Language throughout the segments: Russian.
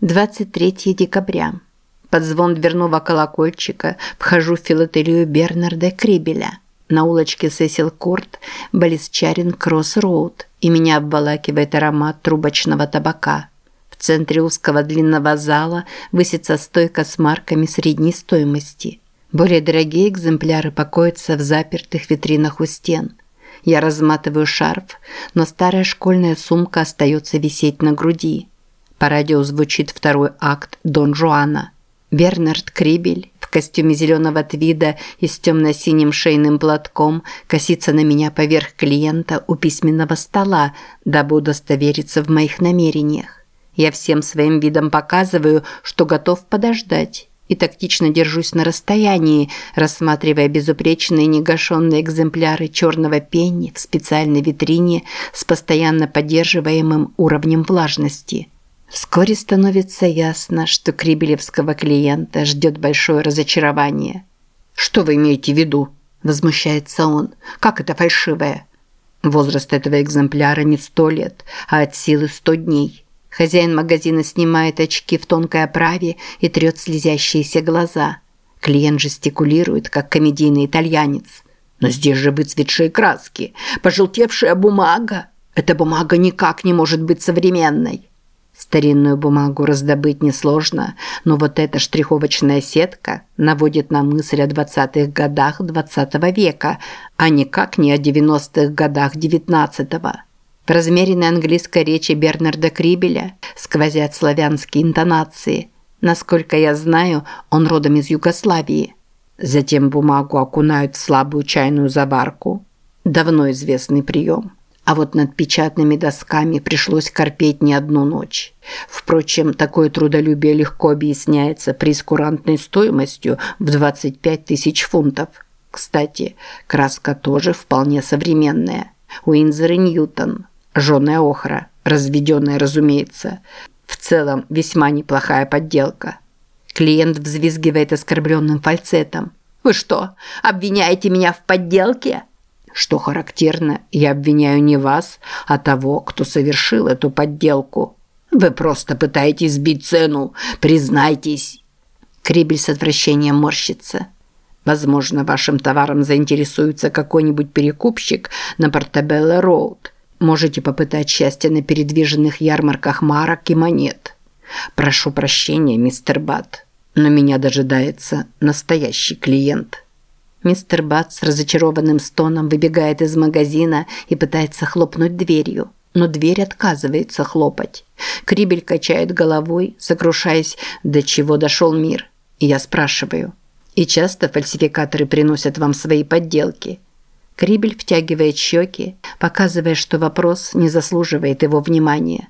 23 декабря. Под звон дверного колокольчика вхожу в филателию Бернарда Крибеля. На улочке Сесил Корт, Балисчарин Кросс Роуд, и меня обволакивает аромат трубочного табака. В центре узкого длинного зала высится стойка с марками средней стоимости. Более дорогие экземпляры покоятся в запертых витринах у стен. Я разматываю шарф, но старая школьная сумка остается висеть на груди. По радио звучит второй акт Дон Жуана. Бернард Крибель в костюме зеленого твида и с темно-синим шейным платком косится на меня поверх клиента у письменного стола, дабы удостовериться в моих намерениях. Я всем своим видом показываю, что готов подождать и тактично держусь на расстоянии, рассматривая безупречные негашенные экземпляры черного пенни в специальной витрине с постоянно поддерживаемым уровнем влажности – Вскоре становится ясно, что крибелевского клиента ждет большое разочарование. «Что вы имеете в виду?» – возмущается он. «Как это фальшивое?» Возраст этого экземпляра не сто лет, а от силы сто дней. Хозяин магазина снимает очки в тонкой оправе и трет слезящиеся глаза. Клиент жестикулирует, как комедийный итальянец. «Но здесь же выцветшие краски, пожелтевшая бумага. Эта бумага никак не может быть современной». Старинную бумагу раздобыть несложно, но вот эта штриховочная сетка наводит на мысль о 20-х годах 20 -го века, а никак не о 90-х годах 19-го. В размеренной английской речи Бернарда Крибеля сквозят славянские интонации. Насколько я знаю, он родом из Югославии. Затем бумагу окунают в слабую чайную заварку. Давно известный прием. А вот над печатными досками пришлось корпеть не одну ночь. Впрочем, такое трудолюбие легко объясняется прескурантной стоимостью в 25 тысяч фунтов. Кстати, краска тоже вполне современная. Уинзер и Ньютон. Жженая охра. Разведенная, разумеется. В целом, весьма неплохая подделка. Клиент взвизгивает оскорбленным фальцетом. «Вы что, обвиняете меня в подделке?» Что характерно, я обвиняю не вас, а того, кто совершил эту подделку. Вы просто пытаетесь сбить цену, признайтесь. Крибель с отвращением морщится. Возможно, вашим товаром заинтересуется какой-нибудь перекупщик на Портабелло-Роуд. Можете попытать счастье на передвиженных ярмарках марок и монет. Прошу прощения, мистер Бат, но меня дожидается настоящий клиент. Мистер Бат с разочарованным стоном выбегает из магазина и пытается хлопнуть дверью. Но дверь отказывается хлопать. Крибель качает головой, сокрушаясь, до чего дошел мир. И я спрашиваю. И часто фальсификаторы приносят вам свои подделки? Крибель втягивает щеки, показывая, что вопрос не заслуживает его внимания.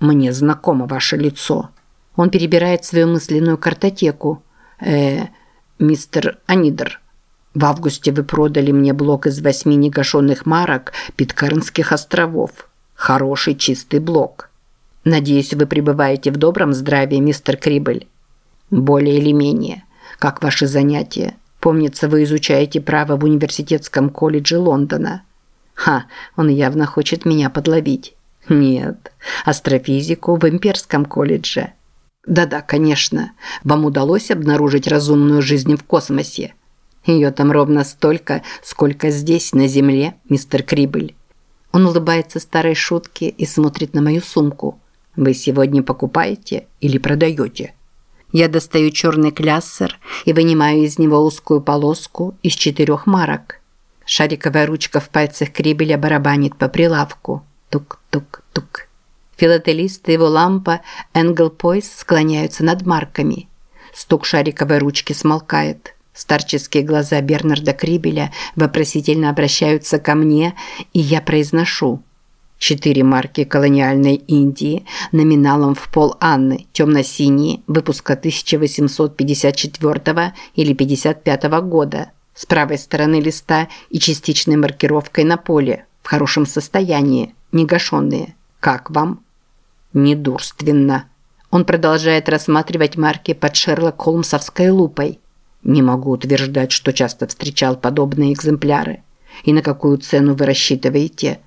«Мне знакомо ваше лицо». Он перебирает свою мысленную картотеку. «Э, мистер Анидер». В августе вы продали мне блок из восьми негашенных марок Питкарнских островов. Хороший чистый блок. Надеюсь, вы пребываете в добром здравии, мистер Крибель. Более или менее. Как ваши занятия? Помнится, вы изучаете право в университетском колледже Лондона. Ха, он явно хочет меня подловить. Нет, астрофизику в имперском колледже. Да-да, конечно. Вам удалось обнаружить разумную жизнь в космосе? Ее там ровно столько, сколько здесь, на земле, мистер Крибель. Он улыбается старой шутке и смотрит на мою сумку. Вы сегодня покупаете или продаете? Я достаю черный кляссер и вынимаю из него узкую полоску из четырех марок. Шариковая ручка в пальцах Крибеля барабанит по прилавку. Тук-тук-тук. Филателист и его лампа Энгл Пойс склоняются над марками. Стук шариковой ручки смолкает. Старческие глаза Бернарда Крибеля вопросительно обращаются ко мне, и я произношу. Четыре марки колониальной Индии номиналом в пол Анны, темно-синие, выпуска 1854 или 55 года, с правой стороны листа и частичной маркировкой на поле, в хорошем состоянии, негашенные. Как вам? Недурственно. Он продолжает рассматривать марки под Шерлок Холмсовской лупой. Не могу утверждать, что часто встречал подобные экземпляры. И на какую цену вы рассчитываете?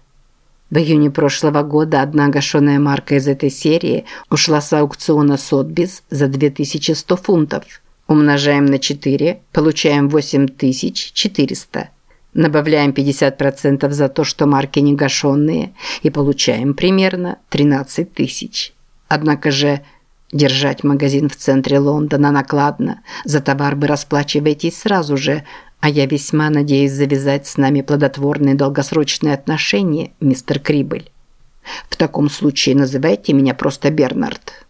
В июне прошлого года одна гашеная марка из этой серии ушла с аукциона Сотбис за 2100 фунтов. Умножаем на 4, получаем 8400. Добавляем 50% за то, что марки не гашенные, и получаем примерно 13 тысяч. Однако же держать магазин в центре Лондона накладно. За товар вы расплачиваетесь сразу же – а я весьма надеюсь завязать с нами плодотворные долгосрочные отношения, мистер Крибель. В таком случае называйте меня просто Бернард.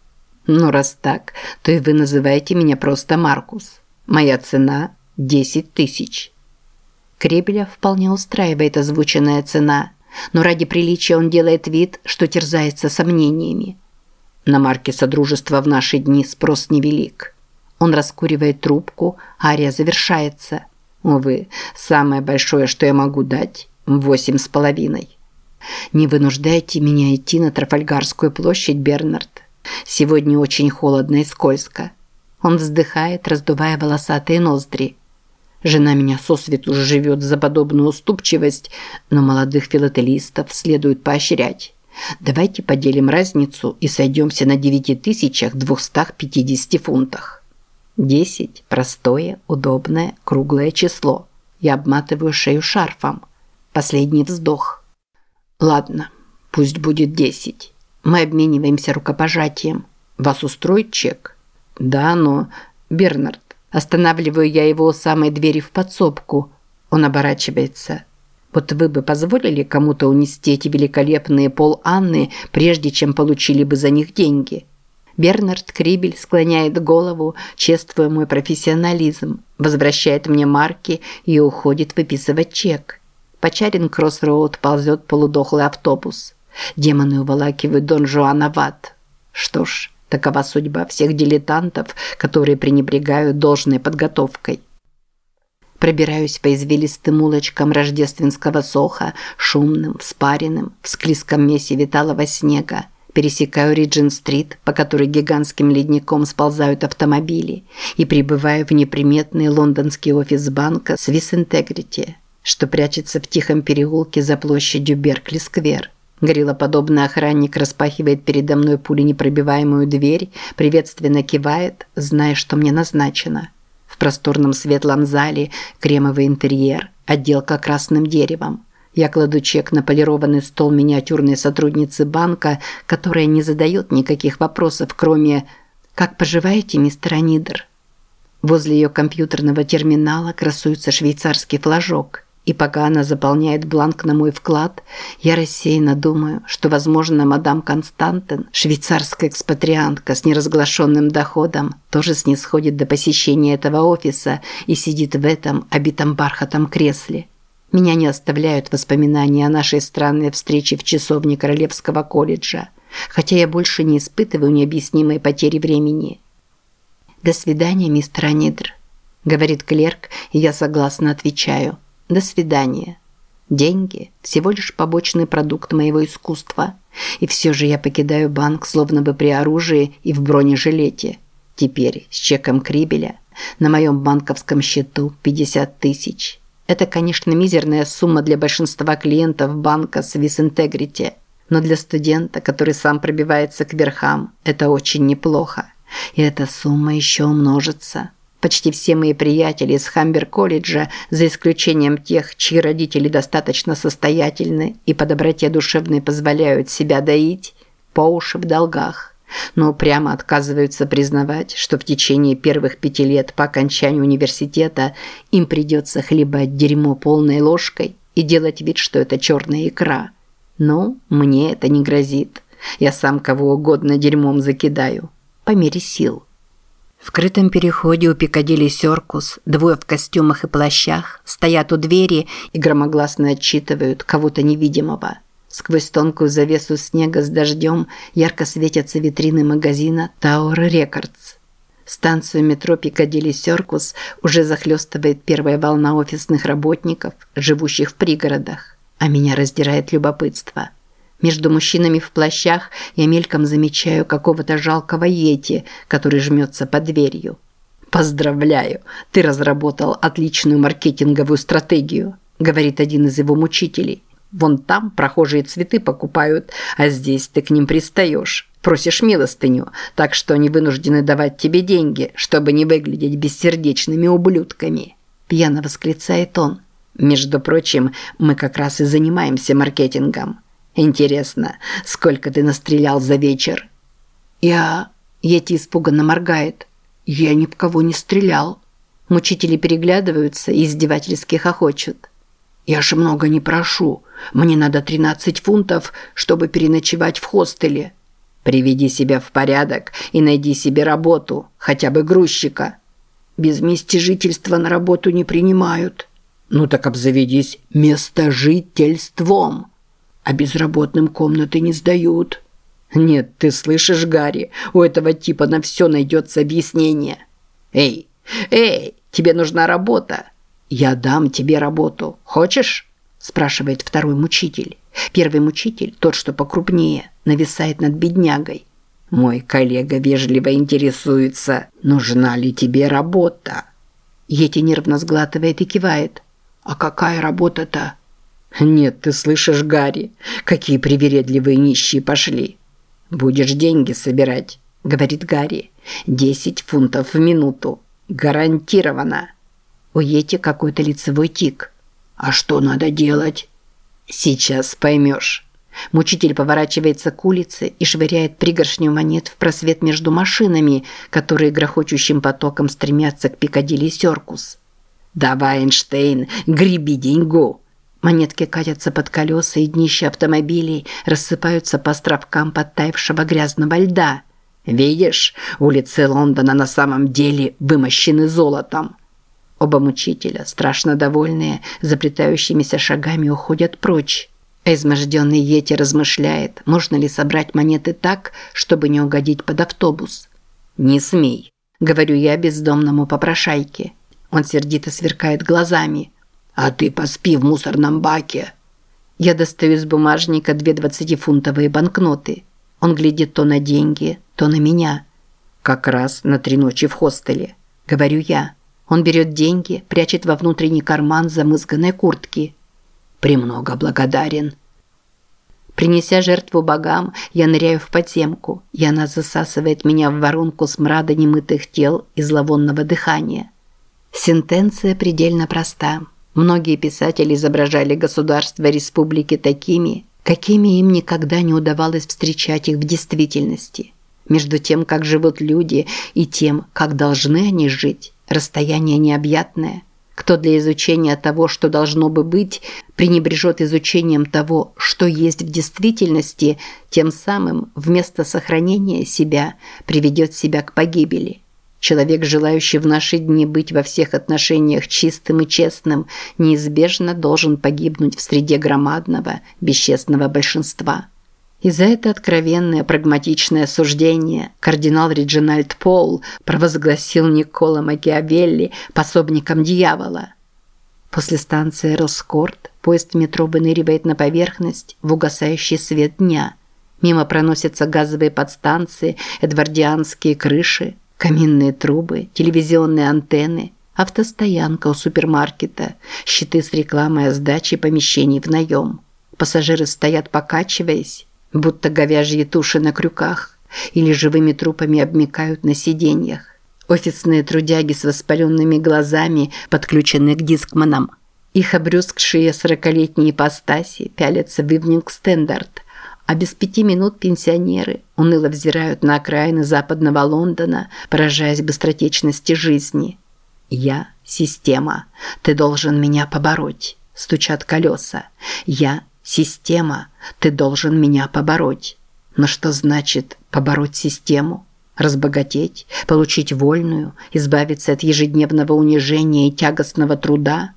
Ну, раз так, то и вы называете меня просто Маркус. Моя цена – 10 тысяч. Кребеля вполне устраивает озвученная цена, но ради приличия он делает вид, что терзается сомнениями. На марке Содружества в наши дни спрос невелик. Он раскуривает трубку, ария завершается – Увы, самое большое, что я могу дать – восемь с половиной. Не вынуждайте меня идти на Трафальгарскую площадь, Бернард. Сегодня очень холодно и скользко. Он вздыхает, раздувая волосатые ноздри. Жена меня сосвету живет за подобную уступчивость, но молодых филателистов следует поощрять. Давайте поделим разницу и сойдемся на 9250 фунтах. Десять – простое, удобное, круглое число. Я обматываю шею шарфом. Последний вздох. Ладно, пусть будет десять. Мы обмениваемся рукопожатием. Вас устроит чек? Да, но... Бернард. Останавливаю я его у самой двери в подсобку. Он оборачивается. Вот вы бы позволили кому-то унести эти великолепные пол Анны, прежде чем получили бы за них деньги?» Бернард Крибель склоняет голову, чествуя мой профессионализм, возвращает мне марки и уходит выписывать чек. По Чаринг-Кросс-Роуд ползет полудохлый автобус. Демоны уволакивают Дон Жуана в ад. Что ж, такова судьба всех дилетантов, которые пренебрегают должной подготовкой. Пробираюсь по извилистым улочкам рождественского соха, шумным, спаренным, в склизком месиве талого снега, пересекаю Риджин-стрит, по которой гигантским ледником сползают автомобили, и прибываю в неприметный лондонский офис банка Swiss Integrity, что прячется в тихом переулке за площадью Беркли-сквер. Гориллоподобный охранник распахивает передо мной пуленепробиваемую дверь, приветственно кивает, зная, что мне назначено. В просторном светлом зале кремовый интерьер, отделка красным деревом. Я кладу чек на полированный стол миниатюрной сотрудницы банка, которая не задает никаких вопросов, кроме «Как поживаете, мистер Анидер?» Возле ее компьютерного терминала красуется швейцарский флажок. И пока она заполняет бланк на мой вклад, я рассеянно думаю, что, возможно, мадам Константен, швейцарская экспатриантка с неразглашенным доходом, тоже снисходит до посещения этого офиса и сидит в этом обитом бархатом кресле. Меня не оставляют воспоминания о нашей странной встрече в часовне Королевского колледжа, хотя я больше не испытываю необъяснимой потери времени. «До свидания, мистер Анидр», – говорит клерк, и я согласно отвечаю. «До свидания». Деньги – всего лишь побочный продукт моего искусства. И все же я покидаю банк, словно бы при оружии и в бронежилете. Теперь с чеком Крибеля на моем банковском счету 50 тысяч. Это, конечно, мизерная сумма для большинства клиентов банка Swiss Integrity, но для студента, который сам пробивается к верхам, это очень неплохо. И эта сумма еще умножится. Почти все мои приятели из Хамбер-колледжа, за исключением тех, чьи родители достаточно состоятельны и по доброте душевной позволяют себя доить, по уши в долгах но прямо отказываются признавать, что в течение первых пяти лет по окончанию университета им придется хлебать дерьмо полной ложкой и делать вид, что это черная икра. Но мне это не грозит. Я сам кого угодно дерьмом закидаю. По мере сил. В крытом переходе у Пикадилли Серкус двое в костюмах и плащах стоят у двери и громогласно отчитывают кого-то невидимого – Сквозь тонкую завесу снега с дождем ярко светятся витрины магазина Tower Records. Станцию метро Пикадилли Серкус уже захлестывает первая волна офисных работников, живущих в пригородах. А меня раздирает любопытство. Между мужчинами в плащах я мельком замечаю какого-то жалкого йети, который жмется под дверью. «Поздравляю, ты разработал отличную маркетинговую стратегию», говорит один из его мучителей. Вон там прохожие цветы покупают, а здесь ты к ним пристаешь. Просишь милостыню, так что они вынуждены давать тебе деньги, чтобы не выглядеть бессердечными ублюдками. Пьяно восклицает он. Между прочим, мы как раз и занимаемся маркетингом. Интересно, сколько ты настрелял за вечер? Я... Ети испуганно моргает. Я ни в кого не стрелял. Мучители переглядываются и издевательски хохочут. Я же много не прошу. Мне надо 13 фунтов, чтобы переночевать в хостеле. Приведи себя в порядок и найди себе работу, хотя бы грузчика. Без места жительства на работу не принимают. Ну так обзаведись местожительством. А безработным комнаты не сдают. Нет, ты слышишь, Гарри, у этого типа на все найдется объяснение. Эй, эй, тебе нужна работа. Я дам тебе работу. Хочешь? спрашивает второй мучитель. Первый мучитель, тот, что покрупнее, нависает над беднягой. Мой коллега вежливо интересуется, нужна ли тебе работа. Ети нервно сглатывает и кивает. А какая работа-то? Нет, ты слышишь, Гарри, какие привередливые нищие пошли. Будешь деньги собирать, говорит Гарри. Десять фунтов в минуту. Гарантированно. У Ети какой-то лицевой тик. А что надо делать? Сейчас поймешь. Мучитель поворачивается к улице и швыряет пригоршню монет в просвет между машинами, которые грохочущим потоком стремятся к Пикадилли Серкус. «Давай, Эйнштейн, греби деньгу!» Монетки катятся под колеса, и днища автомобилей рассыпаются по островкам подтаявшего грязного льда. «Видишь, улицы Лондона на самом деле вымощены золотом!» Оба мучителя, страшно довольные, заплетающимися шагами уходят прочь. Изможденный Йети размышляет, можно ли собрать монеты так, чтобы не угодить под автобус. «Не смей», – говорю я бездомному попрошайке. Он сердито сверкает глазами. «А ты поспи в мусорном баке». Я достаю из бумажника две двадцатифунтовые банкноты. Он глядит то на деньги, то на меня. «Как раз на три ночи в хостеле», – говорю я. Он берет деньги, прячет во внутренний карман замызганной куртки. «Премного благодарен». Принеся жертву богам, я ныряю в подземку, и она засасывает меня в воронку смрада немытых тел и зловонного дыхания. Сентенция предельно проста. Многие писатели изображали государства республики такими, какими им никогда не удавалось встречать их в действительности. Между тем, как живут люди, и тем, как должны они жить, расстояние необъятное. Кто для изучения того, что должно бы быть, пренебрежет изучением того, что есть в действительности, тем самым вместо сохранения себя приведет себя к погибели. Человек, желающий в наши дни быть во всех отношениях чистым и честным, неизбежно должен погибнуть в среде громадного, бесчестного большинства. И за это откровенное прагматичное суждение кардинал Реджинальд Пол провозгласил Никола Макиавелли пособником дьявола. После станции Роскорт поезд метро выныривает на поверхность в угасающий свет дня. Мимо проносятся газовые подстанции, эдвардианские крыши, каминные трубы, телевизионные антенны, автостоянка у супермаркета, щиты с рекламой о сдаче помещений в наем. Пассажиры стоят покачиваясь, будто говяжьи туши на крюках, или живыми трупами обмекают на сиденьях. Офисные трудяги с воспаленными глазами подключены к дискманам. Их обрюзгшие сорокалетние ипостаси пялятся в Ивнинг Стендарт, а без пяти минут пенсионеры уныло взирают на окраины западного Лондона, поражаясь быстротечности жизни. «Я – система. Ты должен меня побороть», – стучат колеса. «Я Система, ты должен меня побороть. Но что значит побороть систему? Разбогатеть, получить вольную, избавиться от ежедневного унижения и тягостного труда?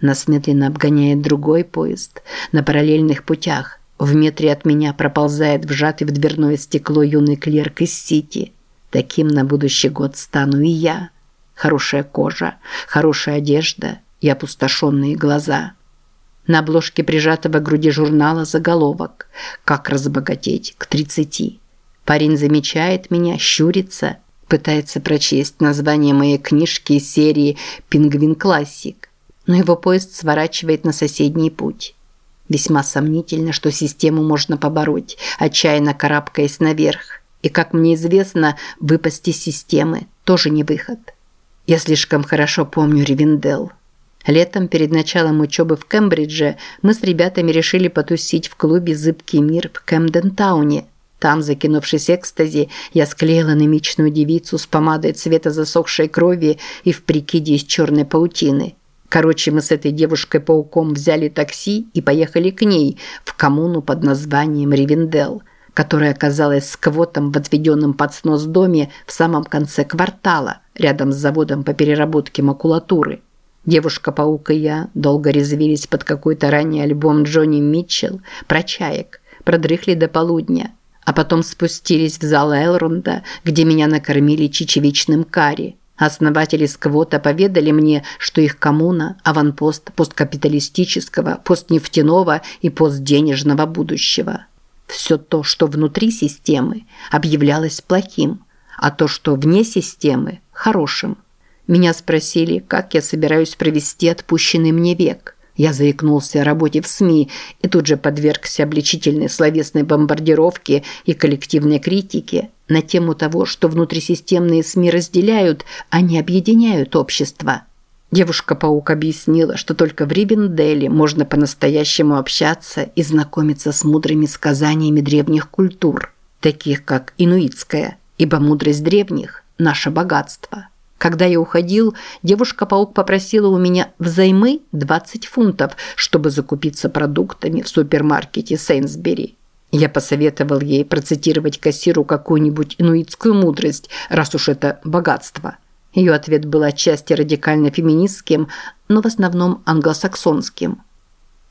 Нас медленно обгоняет другой поезд на параллельных путях. В метре от меня проползает вжатый в дверное стекло юный клерк из Сити. Таким на будущий год стану и я. Хорошая кожа, хорошая одежда и опустошенные глаза – на обложке прижатого к груди журнала заголовок «Как разбогатеть к 30». Парень замечает меня, щурится, пытается прочесть название моей книжки из серии «Пингвин Классик», но его поезд сворачивает на соседний путь. Весьма сомнительно, что систему можно побороть, отчаянно карабкаясь наверх. И, как мне известно, выпасть из системы тоже не выход. Я слишком хорошо помню Ривенделл. Летом, перед началом учебы в Кембридже, мы с ребятами решили потусить в клубе «Зыбкий мир» в Кэмден-тауне. Там, закинувшись экстази, я склеила намеченную девицу с помадой цвета засохшей крови и в прикиде из черной паутины. Короче, мы с этой девушкой-пауком взяли такси и поехали к ней, в коммуну под названием Ривенделл, которая оказалась сквотом в отведенном под снос доме в самом конце квартала, рядом с заводом по переработке макулатуры. Девушка-паук и я долго резвились под какой-то ранний альбом Джонни Митчелл про чаек, продрыхли до полудня, а потом спустились в зал Элронда, где меня накормили чечевичным карри. Основатели сквота поведали мне, что их коммуна – аванпост посткапиталистического, постнефтяного и постденежного будущего. Все то, что внутри системы, объявлялось плохим, а то, что вне системы – хорошим – меня спросили, как я собираюсь провести отпущенный мне век. Я заикнулся о работе в СМИ и тут же подвергся обличительной словесной бомбардировке и коллективной критике на тему того, что внутрисистемные СМИ разделяют, а не объединяют общество. Девушка-паук объяснила, что только в Ривенделе можно по-настоящему общаться и знакомиться с мудрыми сказаниями древних культур, таких как инуитская, ибо мудрость древних – наше богатство. Когда я уходил, девушка-паук попросила у меня взаймы 20 фунтов, чтобы закупиться продуктами в супермаркете Сейнсбери. Я посоветовал ей процитировать кассиру какую-нибудь инуитскую мудрость, раз уж это богатство. Ее ответ был отчасти радикально феминистским, но в основном англосаксонским.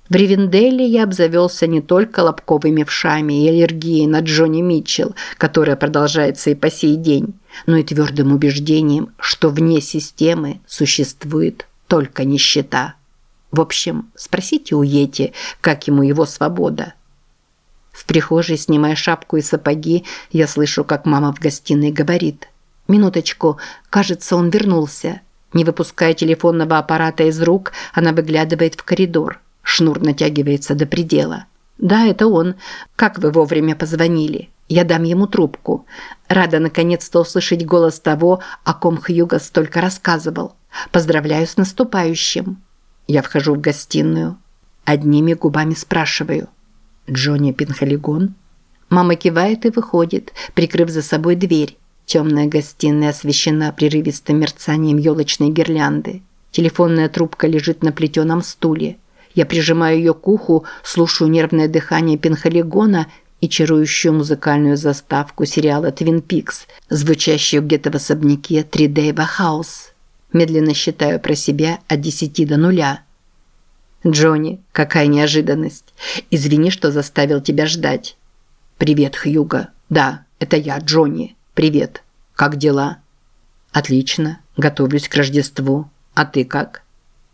В Ривенделле я обзавелся не только лобковыми вшами и аллергией на Джонни Митчелл, которая продолжается и по сей день, но и твердым убеждением, что вне системы существует только нищета. В общем, спросите у Йети, как ему его свобода. В прихожей, снимая шапку и сапоги, я слышу, как мама в гостиной говорит. «Минуточку, кажется, он вернулся». Не выпуская телефонного аппарата из рук, она выглядывает в коридор. Шнур натягивается до предела. «Да, это он. Как вы вовремя позвонили?» Я дам ему трубку. Рада наконец-то услышать голос того, о ком Хьюго столько рассказывал. Поздравляю с наступающим. Я вхожу в гостиную. Одними губами спрашиваю. Джонни Пинхолигон? Мама кивает и выходит, прикрыв за собой дверь. Темная гостиная освещена прерывистым мерцанием елочной гирлянды. Телефонная трубка лежит на плетеном стуле. Я прижимаю ее к уху, слушаю нервное дыхание Пинхолигона и чарующую музыкальную заставку сериала «Твин Пикс», звучащую где-то в особняке «Три Дэйва Хаус». Медленно считаю про себя от десяти до нуля. «Джонни, какая неожиданность! Извини, что заставил тебя ждать». «Привет, Хьюго. Да, это я, Джонни. Привет. Как дела?» «Отлично. Готовлюсь к Рождеству. А ты как?»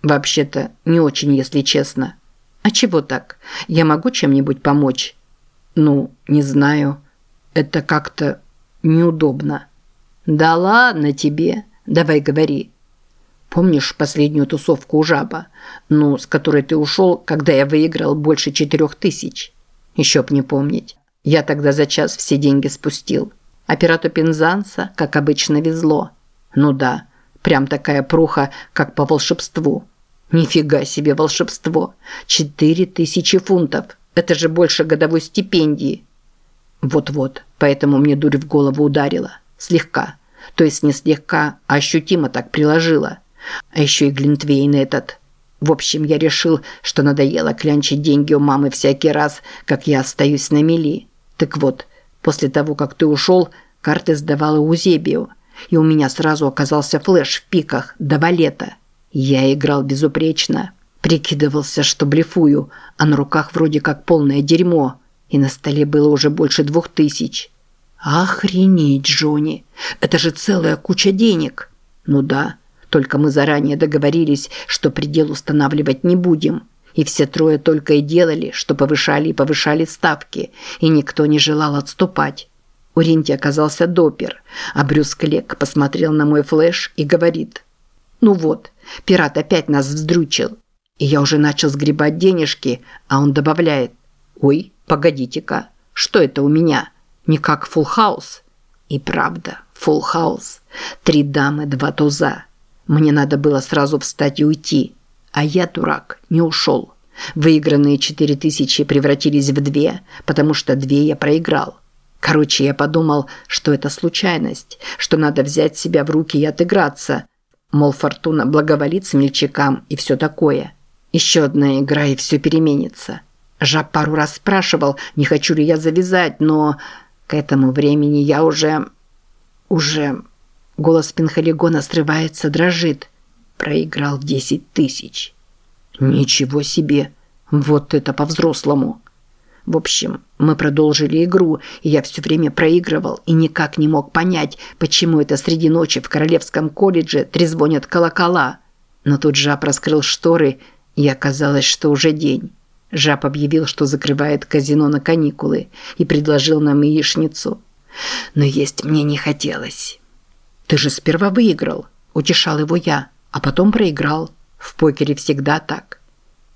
«Вообще-то, не очень, если честно». «А чего так? Я могу чем-нибудь помочь?» Ну, не знаю. Это как-то неудобно. Да ладно тебе. Давай говори. Помнишь последнюю тусовку у жаба? Ну, с которой ты ушел, когда я выиграл больше четырех тысяч? Еще б не помнить. Я тогда за час все деньги спустил. А пирату Пензанса, как обычно, везло. Ну да, прям такая пруха, как по волшебству. Нифига себе волшебство. Четыре тысячи фунтов. Это же больше годовой стипендии. Вот-вот, поэтому мне дурь в голову ударила. Слегка. То есть не слегка, а ощутимо так приложила. А еще и Глинтвейн этот. В общем, я решил, что надоело клянчить деньги у мамы всякий раз, как я остаюсь на мели. Так вот, после того, как ты ушел, карты сдавала Узебию. И у меня сразу оказался флеш в пиках до валета. Я играл безупречно. Прикидывался, что блефую, а на руках вроде как полное дерьмо. И на столе было уже больше двух тысяч. Охренеть, Джонни! Это же целая куча денег. Ну да, только мы заранее договорились, что предел устанавливать не будем. И все трое только и делали, что повышали и повышали ставки, и никто не желал отступать. У Ринти оказался допер, а Брюс Клек посмотрел на мой флеш и говорит. «Ну вот, пират опять нас вздрючил. И я уже начал сгребать денежки, а он добавляет. «Ой, погодите-ка, что это у меня? Не как фулл хаус?» И правда, фулл хаус. Три дамы, два туза. Мне надо было сразу встать и уйти. А я, дурак, не ушел. Выигранные четыре тысячи превратились в две, потому что две я проиграл. Короче, я подумал, что это случайность, что надо взять себя в руки и отыграться. Мол, фортуна благоволит смельчакам и все такое. Еще одна игра, и все переменится. Жаб пару раз спрашивал, не хочу ли я завязать, но к этому времени я уже... уже... Голос Пинхалигона срывается, дрожит. Проиграл десять тысяч. Ничего себе! Вот это по-взрослому! В общем, мы продолжили игру, и я все время проигрывал и никак не мог понять, почему это среди ночи в Королевском колледже трезвонят колокола. Но тут жаб раскрыл шторы, и оказалось, что уже день. Жаб объявил, что закрывает казино на каникулы и предложил нам яичницу. Но есть мне не хотелось. «Ты же сперва выиграл», – утешал его я, – «а потом проиграл. В покере всегда так».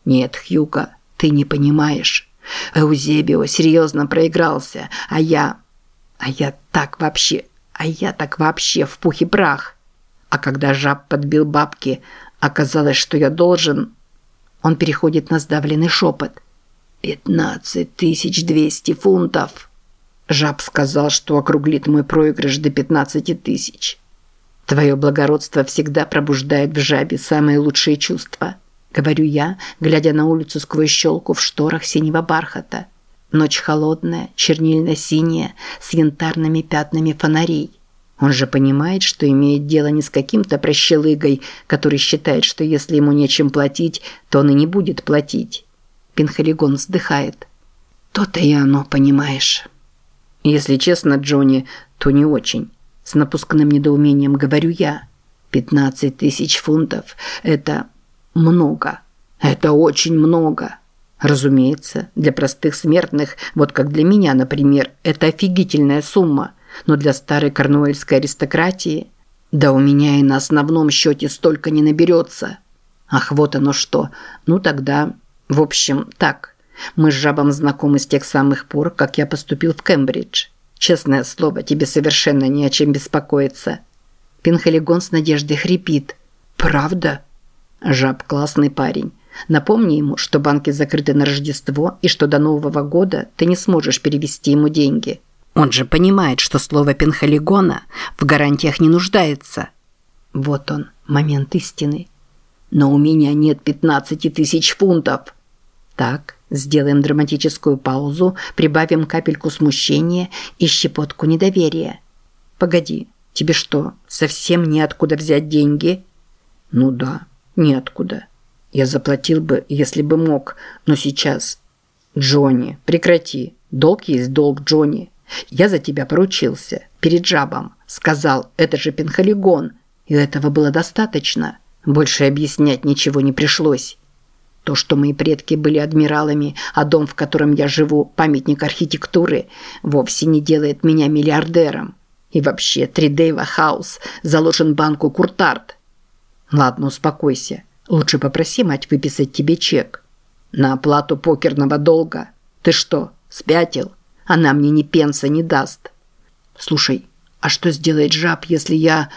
«Нет, Хьюга, ты не понимаешь». Эузебио серьезно проигрался, а я... А я так вообще... А я так вообще в пух и прах. А когда жаб подбил бабки, оказалось, что я должен... Он переходит на сдавленный шепот. «Пятнадцать тысяч двести фунтов!» Жаб сказал, что округлит мой проигрыш до пятнадцати тысяч. Твое благородство всегда пробуждает в жабе самые лучшие чувства говорю я, глядя на улицу сквозь щелку в шторах синего бархата. Ночь холодная, чернильно-синяя, с янтарными пятнами фонарей. Он же понимает, что имеет дело не с каким-то прощелыгой, который считает, что если ему нечем платить, то он и не будет платить. Пинхалигон вздыхает. То-то и оно, понимаешь. Если честно, Джонни, то не очень. С напускным недоумением говорю я. Пятнадцать тысяч фунтов – это много. Это очень много. Разумеется, для простых смертных, вот как для меня, например, это офигительная сумма. Но для старой корнуэльской аристократии... Да у меня и на основном счете столько не наберется. Ах, вот оно что. Ну тогда... В общем, так. Мы с жабом знакомы с тех самых пор, как я поступил в Кембридж. Честное слово, тебе совершенно не о чем беспокоиться. Пинхалигон с надеждой хрипит. «Правда?» Жаб классный парень. Напомни ему, что банки закрыты на Рождество и что до Нового года ты не сможешь перевести ему деньги. Он же понимает, что слово Пенхалигона в гарантиях не нуждается. Вот он, момент истины. Но у меня нет 15 тысяч фунтов. Так, сделаем драматическую паузу, прибавим капельку смущения и щепотку недоверия. Погоди, тебе что, совсем неоткуда взять деньги? Ну да, Неоткуда. Я заплатил бы, если бы мог, но сейчас... Джонни, прекрати. Долг есть долг, Джонни. Я за тебя поручился. Перед жабом. Сказал, это же Пенхалигон. И этого было достаточно. Больше объяснять ничего не пришлось. То, что мои предки были адмиралами, а дом, в котором я живу, памятник архитектуры, вовсе не делает меня миллиардером. И вообще, Тридейва Хаус заложен банку Куртарт. Ладно, успокойся. Лучше попроси мать выписать тебе чек. На оплату покерного долга. Ты что, спятил? Она мне ни пенса не даст. Слушай, а что сделает жаб, если я...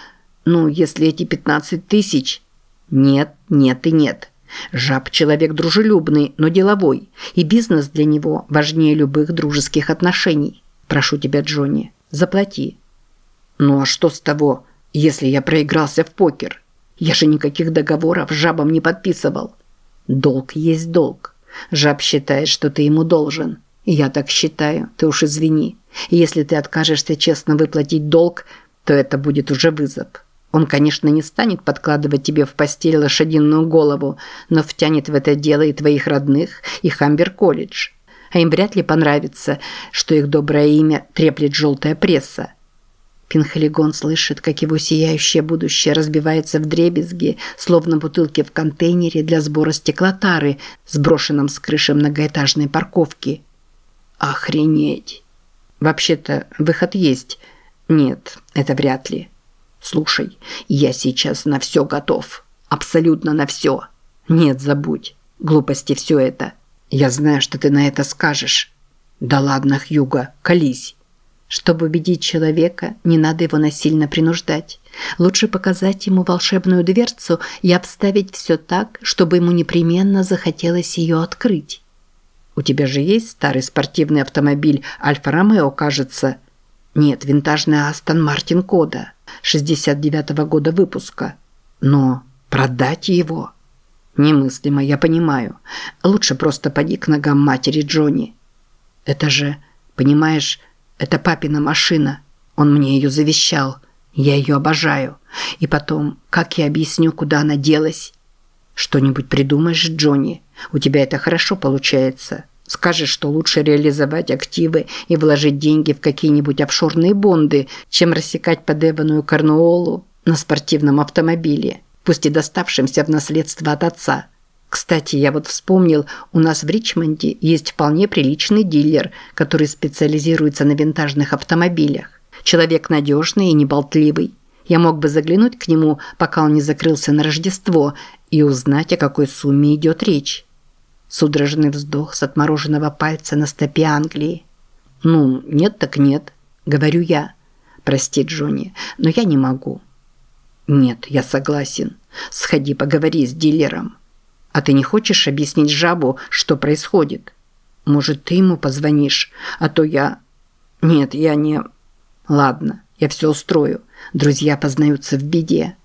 Ну, если эти 15 тысяч... Нет, нет и нет. Жаб – человек дружелюбный, но деловой, и бизнес для него важнее любых дружеских отношений. Прошу тебя, Джонни, заплати. Ну а что с того, если я проигрался в покер? Я же никаких договоров с жабом не подписывал. Долг есть долг. Жаб считает, что ты ему должен. я так считаю, ты уж извини. И если ты откажешься честно выплатить долг, то это будет уже вызов. Он, конечно, не станет подкладывать тебе в постель лошадиную голову, но втянет в это дело и твоих родных, и Хамбер-колледж. А им вряд ли понравится, что их доброе имя треплет желтая пресса. Пинхалигон слышит, как его сияющее будущее разбивается в дребезги, словно бутылки в контейнере для сбора стеклотары, сброшенном с крыши многоэтажной парковки. Охренеть! Вообще-то выход есть. Нет, это вряд ли. Слушай, я сейчас на все готов. Абсолютно на все. Нет, забудь. Глупости все это. Я знаю, что ты на это скажешь. Да ладно, Хьюго, колись. Чтобы убедить человека, не надо его насильно принуждать. Лучше показать ему волшебную дверцу и обставить все так, чтобы ему непременно захотелось ее открыть. У тебя же есть старый спортивный автомобиль Альфа-Ромео, кажется? Нет, винтажный Астон Мартин Кода, 69-го года выпуска. Но продать его? Немыслимо, я понимаю. Лучше просто поди к ногам матери Джонни. Это же, понимаешь, это папина машина. Он мне ее завещал. Я ее обожаю. И потом, как я объясню, куда она делась? Что-нибудь придумаешь, Джонни? У тебя это хорошо получается. Скажешь, что лучше реализовать активы и вложить деньги в какие-нибудь офшорные бонды, чем рассекать по Девону и Корнуоллу на спортивном автомобиле, пусть и доставшемся в наследство от отца. Кстати, я вот вспомнил, у нас в Ричмонде есть вполне приличный дилер, который специализируется на винтажных автомобилях. Человек надежный и неболтливый. Я мог бы заглянуть к нему, пока он не закрылся на Рождество, и узнать, о какой сумме идет речь. Судорожный вздох с отмороженного пальца на стопе Англии. «Ну, нет так нет», — говорю я. «Прости, Джонни, но я не могу». «Нет, я согласен. Сходи, поговори с дилером». А ты не хочешь объяснить жабу, что происходит? Может, ты ему позвонишь, а то я... Нет, я не... Ладно, я все устрою. Друзья познаются в беде.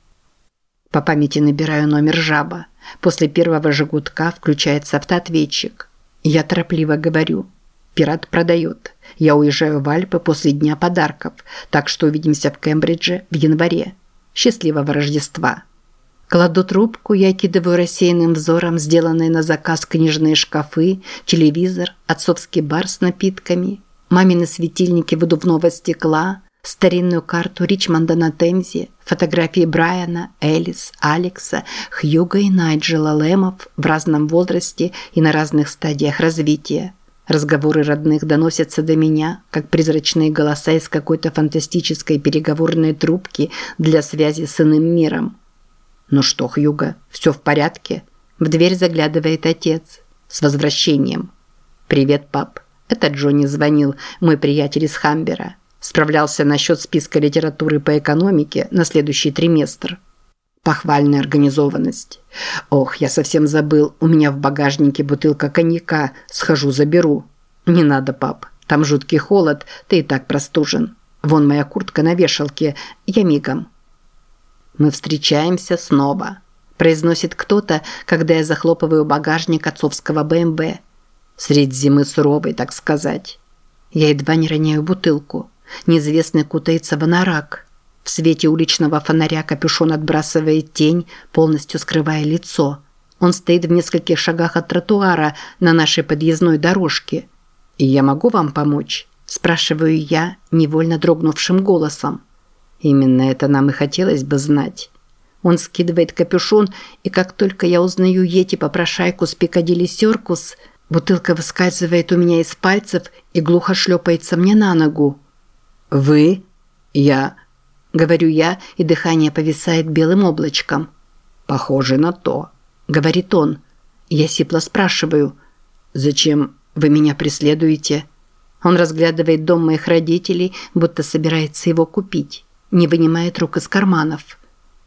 По памяти набираю номер жаба. После первого же включается автоответчик. Я торопливо говорю. Пират продает. Я уезжаю в Альпы после Дня подарков, так что увидимся в Кембридже в январе. Счастливого Рождества! Кладу трубку, я кидываю рассеянным взором сделанные на заказ книжные шкафы, телевизор, отцовский бар с напитками, мамины светильники выдувного стекла, старинную карту Ричмонда на Темзе, фотографии Брайана, Элис, Алекса, Хьюга и Найджела Лэмов в разном возрасте и на разных стадиях развития. Разговоры родных доносятся до меня, как призрачные голоса из какой-то фантастической переговорной трубки для связи с иным миром. «Ну что, Хьюго, все в порядке?» В дверь заглядывает отец. «С возвращением!» «Привет, пап. Это Джонни звонил, мой приятель из Хамбера. Справлялся насчет списка литературы по экономике на следующий триместр». Похвальная организованность. Ох, я совсем забыл, у меня в багажнике бутылка коньяка, схожу заберу. Не надо, пап, там жуткий холод, ты и так простужен. Вон моя куртка на вешалке, я мигом. Мы встречаемся снова, произносит кто-то, когда я захлопываю багажник отцовского БМВ. Средь зимы суровой, так сказать. Я едва не роняю бутылку. Неизвестный кутается в анорак. В свете уличного фонаря капюшон отбрасывает тень, полностью скрывая лицо. Он стоит в нескольких шагах от тротуара на нашей подъездной дорожке. «И я могу вам помочь?» – спрашиваю я, невольно дрогнувшим голосом. Именно это нам и хотелось бы знать. Он скидывает капюшон, и как только я узнаю Йети-попрошайку с Пикадилли Серкус, бутылка выскальзывает у меня из пальцев и глухо шлепается мне на ногу. «Вы?» «Я...» – говорю я, и дыхание повисает белым облачком. «Похоже на то», – говорит он. Я сипло спрашиваю. «Зачем вы меня преследуете?» Он разглядывает дом моих родителей, будто собирается его купить не вынимает рук из карманов.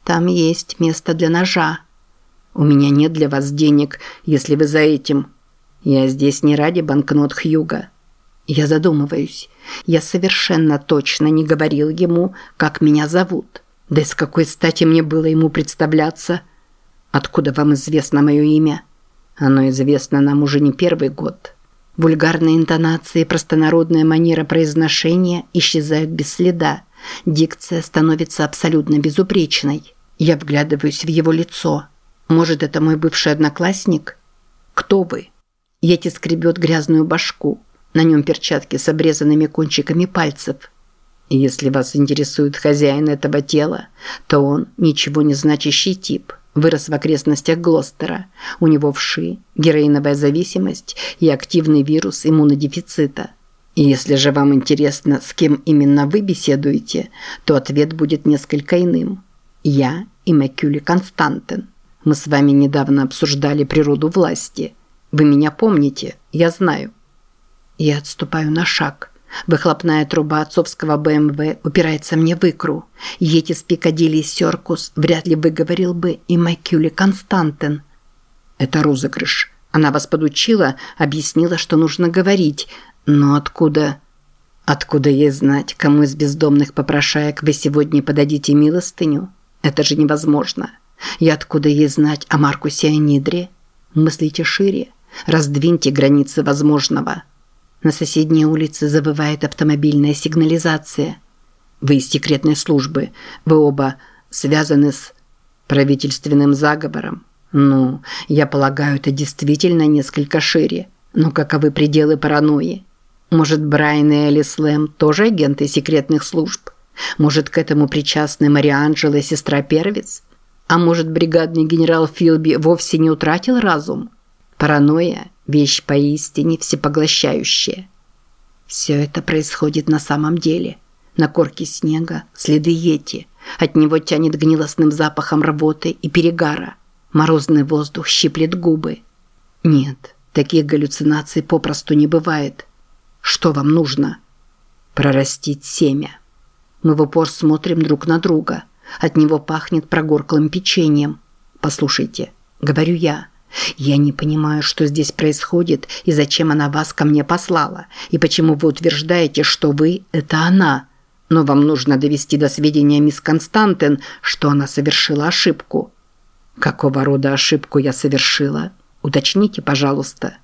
Там есть место для ножа. У меня нет для вас денег, если вы за этим. Я здесь не ради банкнот Хьюга. Я задумываюсь. Я совершенно точно не говорил ему, как меня зовут. Да и с какой стати мне было ему представляться? Откуда вам известно мое имя? Оно известно нам уже не первый год. Вульгарные интонации и простонародная манера произношения исчезают без следа. Дикция становится абсолютно безупречной. Я вглядываюсь в его лицо. Может, это мой бывший одноклассник? Кто вы? Йети скребет грязную башку. На нем перчатки с обрезанными кончиками пальцев. Если вас интересует хозяин этого тела, то он ничего не значащий тип. Вырос в окрестностях Глостера. У него вши, героиновая зависимость и активный вирус иммунодефицита. И если же вам интересно, с кем именно вы беседуете, то ответ будет несколько иным. Я и Мэкюли Константин. Мы с вами недавно обсуждали природу власти. Вы меня помните, я знаю. Я отступаю на шаг. Выхлопная труба отцовского БМВ упирается мне в икру. Етис Пикадилли Серкус вряд ли выговорил бы и Макюли Константен. Это розыгрыш. Она вас подучила, объяснила, что нужно говорить. Но откуда... Откуда ей знать, кому из бездомных попрошаек вы сегодня подадите милостыню? Это же невозможно. И откуда ей знать о Маркусе Анидре? Мыслите шире. Раздвиньте границы возможного. На соседней улице завывает автомобильная сигнализация. Вы из секретной службы. Вы оба связаны с правительственным заговором. Ну, я полагаю, это действительно несколько шире. Но каковы пределы паранойи? Может, Брайан и Элис Лэм тоже агенты секретных служб? Может, к этому причастны Марианджела и сестра Первец? А может, бригадный генерал Филби вовсе не утратил разум? Паранойя – вещь поистине всепоглощающая. Все это происходит на самом деле. На корке снега следы йети. От него тянет гнилостным запахом работы и перегара. Морозный воздух щиплет губы. Нет, таких галлюцинаций попросту не бывает. Что вам нужно? Прорастить семя. Мы в упор смотрим друг на друга. От него пахнет прогорклым печеньем. Послушайте, говорю я. Я не понимаю, что здесь происходит и зачем она вас ко мне послала, и почему вы утверждаете, что вы – это она. Но вам нужно довести до сведения мисс Константин, что она совершила ошибку. Какого рода ошибку я совершила? Уточните, пожалуйста.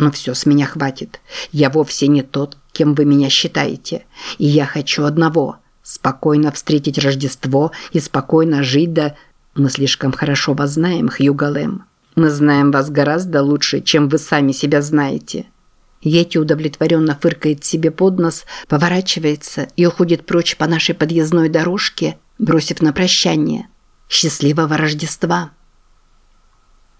Но все, с меня хватит. Я вовсе не тот, кем вы меня считаете. И я хочу одного – спокойно встретить Рождество и спокойно жить до... Мы слишком хорошо вас знаем, Хью Галэм. Мы знаем вас гораздо лучше, чем вы сами себя знаете». Йети удовлетворенно фыркает себе под нос, поворачивается и уходит прочь по нашей подъездной дорожке, бросив на прощание. «Счастливого Рождества!»